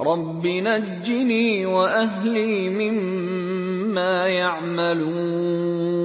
رَبِّ نَجِّنِي وَأَهْلِي مِمَّا يَعْمَلُونَ